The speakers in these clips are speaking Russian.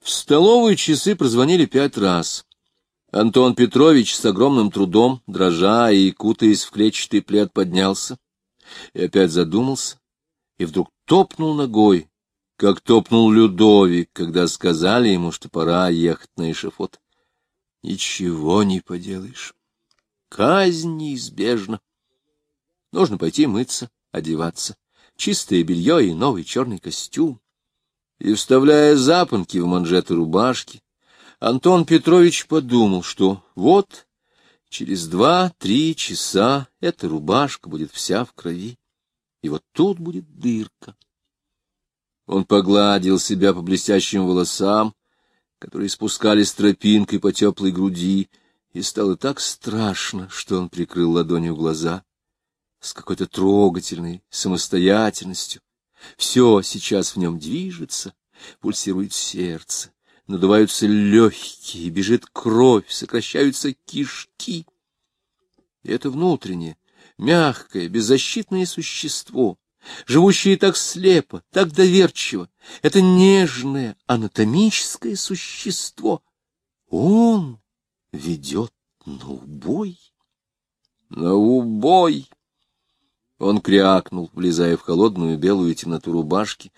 В столовой часы прозвонили пять раз. Антон Петрович с огромным трудом, дрожа и кутаясь в клетчатый плед, поднялся и опять задумался, и вдруг топнул ногой, как топнул Людовик, когда сказали ему, что пора ехать на эшафот. Ничего не поделаешь. Казнь неизбежна. Нужно пойти мыться, одеваться. Чистое белье и новый черный костюм. И, вставляя запонки в манжеты рубашки, Антон Петрович подумал, что вот через два-три часа эта рубашка будет вся в крови, и вот тут будет дырка. Он погладил себя по блестящим волосам, которые спускались тропинкой по теплой груди, и стало так страшно, что он прикрыл ладонью глаза с какой-то трогательной самостоятельностью. Все сейчас в нем движется, пульсирует сердце, надуваются легкие, бежит кровь, сокращаются кишки. Это внутреннее, мягкое, беззащитное существо, живущее так слепо, так доверчиво, это нежное, анатомическое существо. Он ведет на убой. На убой! Он крякнул, влезая в холодную белую темноту рубашки,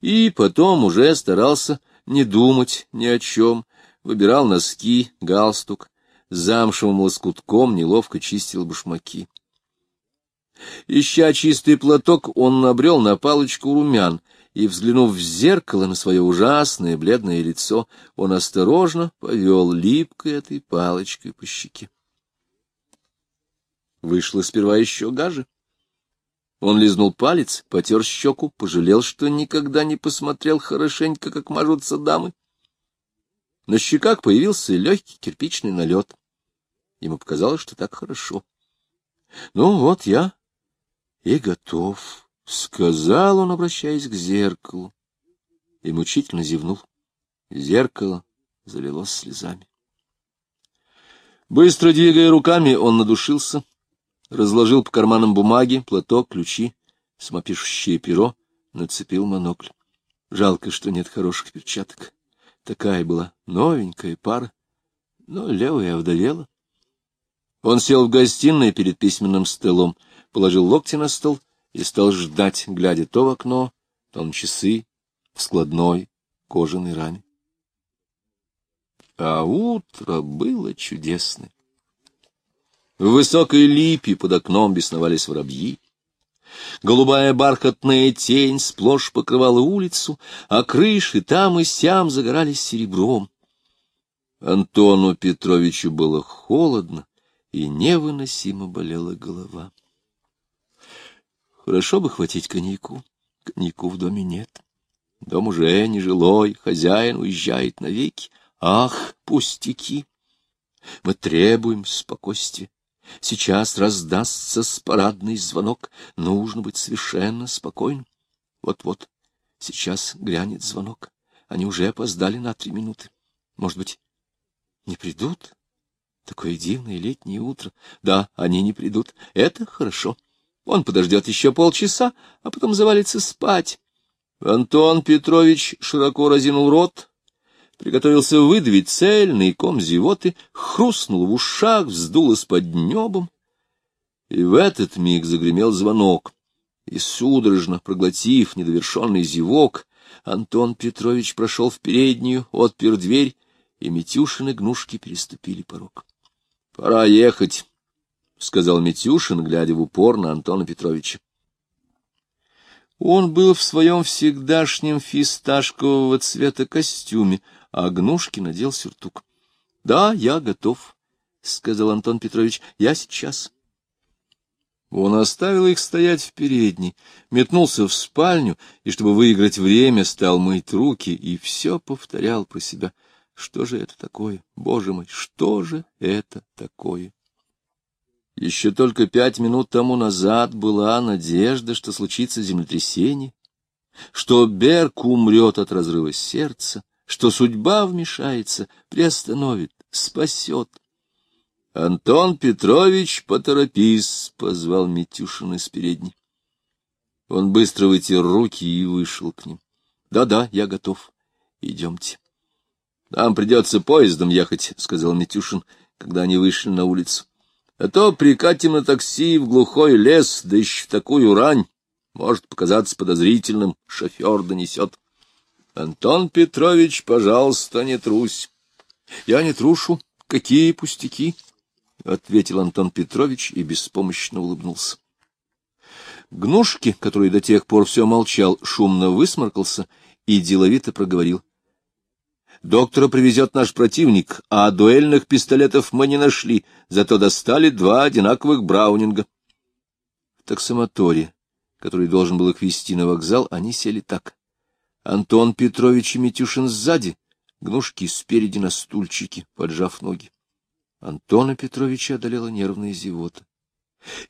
и потом уже старался не думать ни о чем, выбирал носки, галстук, замшевым лоскутком неловко чистил башмаки. Ища чистый платок, он набрел на палочку румян, и, взглянув в зеркало на свое ужасное бледное лицо, он осторожно повел липкой этой палочкой по щеке. Вышло сперва еще гаже. Он лизнул палец, потер щеку, пожалел, что никогда не посмотрел хорошенько, как мажутся дамы. На щеках появился легкий кирпичный налет. Ему показалось, что так хорошо. — Ну вот я и готов, — сказал он, обращаясь к зеркалу, и мучительно зевнул. Зеркало залилось слезами. Быстро двигая руками, он надушился, разложил по карманам бумаги, платок, ключи, самопишущее перо, нацепил монокль. Жалко, что нет хороших перчаток. Такая была новенькая пара, но левая овдовела. Он сел в гостиной перед письменным столом, положил локти на стол и стал ждать, глядя то в окно, то на часы в складной кожаной раме. А утро было чудесное. В высокой липе под окном бесновались воробьи. Голубая бархатная тень сплошь покрывала улицу, а крыши там и сям загорались серебром. Антону Петровичу было холодно, и невыносимо болела голова. Хорошо бы хватить коньяку. Коньяку в доме нет. Дом уже нежилой, хозяин уезжает навеки. Ах, пустяки! Мы требуем спокойствия. Сейчас раздастся спарадный звонок. Нужно быть совершенно спокойным. Вот-вот, сейчас грянет звонок. Они уже опоздали на три минуты. Может быть, не придут? Такое дивное летнее утро. Да, они не придут. Это хорошо. Он подождет еще полчаса, а потом завалится спать. Антон Петрович широко разинул рот, приготовился выдавить цельный ком зевоты, хрустнул в ушах, вздулось под небом. И в этот миг загремел звонок, и, судорожно проглотив недовершенный зевок, Антон Петрович прошел в переднюю, отпер дверь, и Митюшины гнушки переступили порог. — Пора ехать, — сказал Митюшин, глядя в упор на Антона Петровича. Он был в своем всегдашнем фисташкового цвета костюме, а Гнушки надел сюртук. — Да, я готов, — сказал Антон Петрович, — я сейчас. Он оставил их стоять в передней, метнулся в спальню и, чтобы выиграть время, стал мыть руки и все повторял про себя. Что же это такое? Боже мой, что же это такое? Еще только пять минут тому назад была надежда, что случится землетрясение, что Берк умрет от разрыва сердца, что судьба вмешается, приостановит, спасет. — Антон Петрович, поторопись, — позвал Митюшин из передней. Он быстро вытер руки и вышел к ним. Да — Да-да, я готов. Идемте. — Нам придется поездом ехать, — сказал Митюшин, когда они вышли на улицу. — А то прикатим на такси в глухой лес, да еще в такую рань. Может показаться подозрительным, шофер донесет. — Антон Петрович, пожалуйста, не трусь. — Я не трушу. Какие пустяки? — ответил Антон Петрович и беспомощно улыбнулся. Гнушки, который до тех пор все молчал, шумно высморкался и деловито проговорил. Доктора привезет наш противник, а дуэльных пистолетов мы не нашли, зато достали два одинаковых браунинга. В таксомоторе, который должен был их везти на вокзал, они сели так. Антон Петрович и Митюшин сзади, гнушки спереди на стульчике, поджав ноги. Антона Петровича одолела нервная зевота.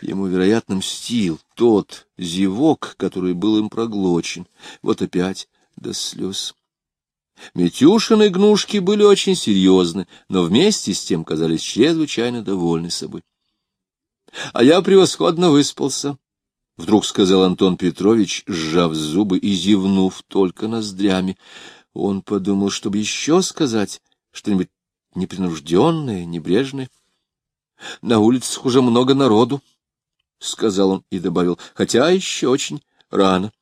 Ему, вероятно, мстил тот зевок, который был им проглочен. Вот опять до слез. Митюшин и Гнушки были очень серьезны, но вместе с тем казались чрезвычайно довольны собой. — А я превосходно выспался, — вдруг сказал Антон Петрович, сжав зубы и зевнув только ноздрями. Он подумал, чтобы еще сказать что-нибудь непринужденное, небрежное. — На улицах уже много народу, — сказал он и добавил, — хотя еще очень рано.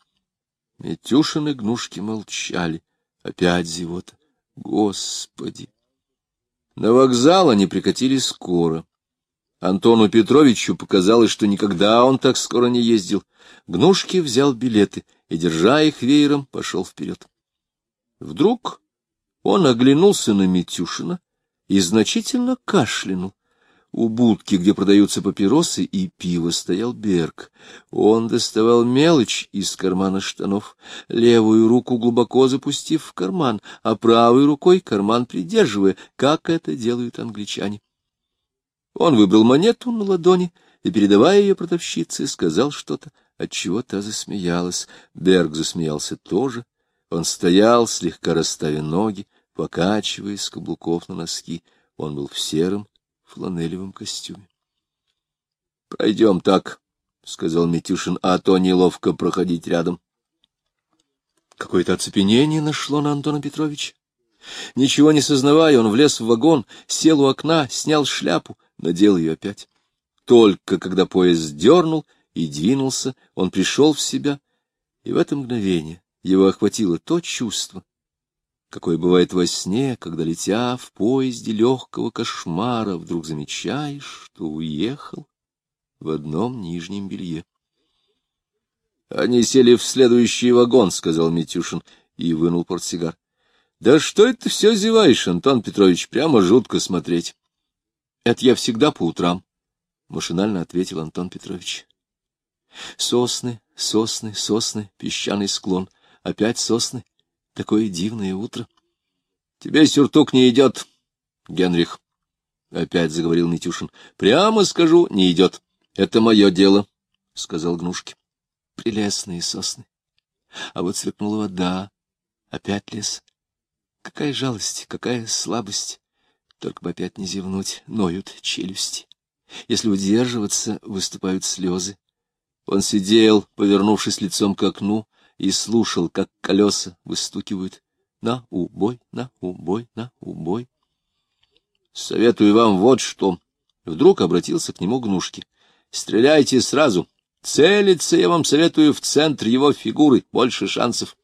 Митюшин и Гнушки молчали. Опять зевота. Господи! На вокзал они прикатили скоро. Антону Петровичу показалось, что никогда он так скоро не ездил. Гнушки взял билеты и, держа их веером, пошел вперед. Вдруг он оглянулся на Митюшина и значительно кашлянул. У будки, где продаются папиросы и пиво, стоял Берг. Он доставал мелочь из кармана штанов, левую руку глубоко запустив в карман, а правой рукой карман придерживая, как это делают англичане. Он выбрал монету на ладони и, передавая ее продавщице, сказал что-то, отчего та засмеялась. Берг засмеялся тоже. Он стоял, слегка расставя ноги, покачиваясь с каблуков на носки. Он был в сером фланелевом костюме. — Пройдем так, — сказал Митюшин, — а то неловко проходить рядом. Какое-то оцепенение нашло на Антона Петровича. Ничего не сознавая, он влез в вагон, сел у окна, снял шляпу, надел ее опять. Только когда поезд дернул и двинулся, он пришел в себя, и в это мгновение его охватило то чувство, какое бывает во сне, когда, летя в поезде легкого кошмара, вдруг замечаешь, что уехал в одном нижнем белье. — Они сели в следующий вагон, — сказал Митюшин и вынул портсигар. — Да что это все зеваешь, Антон Петрович, прямо жутко смотреть. — Это я всегда по утрам, — машинально ответил Антон Петрович. Сосны, сосны, сосны, песчаный склон, опять сосны — Такое дивное утро. — Тебе сюртук не идет, Генрих, — опять заговорил Митюшин. — Прямо скажу, не идет. Это мое дело, — сказал Гнушки. Прелестные сосны. А вот сверкнула вода. Опять лес. Какая жалость, какая слабость. Только бы опять не зевнуть, ноют челюсти. Если удерживаться, выступают слезы. Он сидел, повернувшись лицом к окну, и слушал, как колеса выстукивают на убой, на убой, на убой. Советую вам вот что. Вдруг обратился к нему Гнушки. Стреляйте сразу. Целиться я вам советую в центр его фигуры. Больше шансов.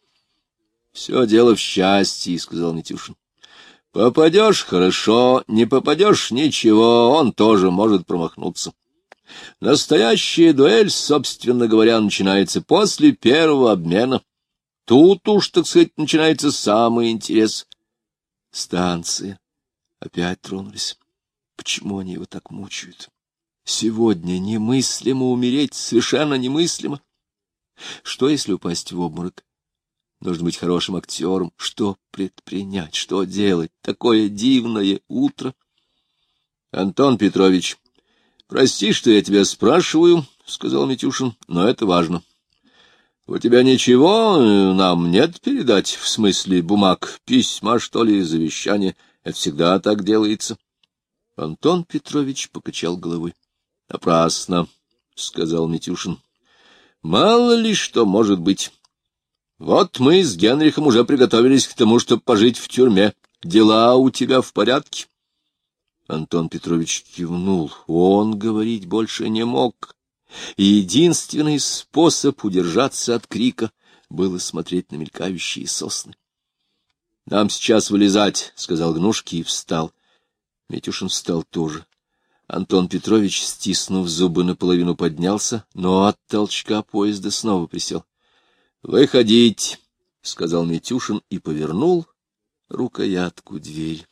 Все дело в счастье, — сказал Митюшин. Попадешь — хорошо, не попадешь — ничего, он тоже может промахнуться. Настоящая дуэль, собственно говоря, начинается после первого обмена. Тут уж, так сказать, начинается самый интерес. Станции опять тронулись. Почему они его так мучают? Сегодня немыслимо умереть, совершенно немыслимо. Что, если упасть в обморок? Нужно быть хорошим актером. Что предпринять? Что делать? Такое дивное утро. Антон Петрович, Прости, что я тебя спрашиваю, — сказал Митюшин, — но это важно. У тебя ничего э, нам нет передать, в смысле бумаг, письма, что ли, завещания? Это всегда так делается. Антон Петрович покачал головой. — Напрасно, — сказал Митюшин. — Мало ли что может быть. Вот мы с Генрихом уже приготовились к тому, чтобы пожить в тюрьме. Дела у тебя в порядке? Антон Петрович кивнул. Он говорить больше не мог. единственный способ удержаться от крика было смотреть на мелькающие сосны. — Нам сейчас вылезать, — сказал Гнушки и встал. Митюшин встал тоже. Антон Петрович, стиснув зубы, наполовину поднялся, но от толчка поезда снова присел. — Выходить, — сказал Митюшин и повернул рукоятку двери.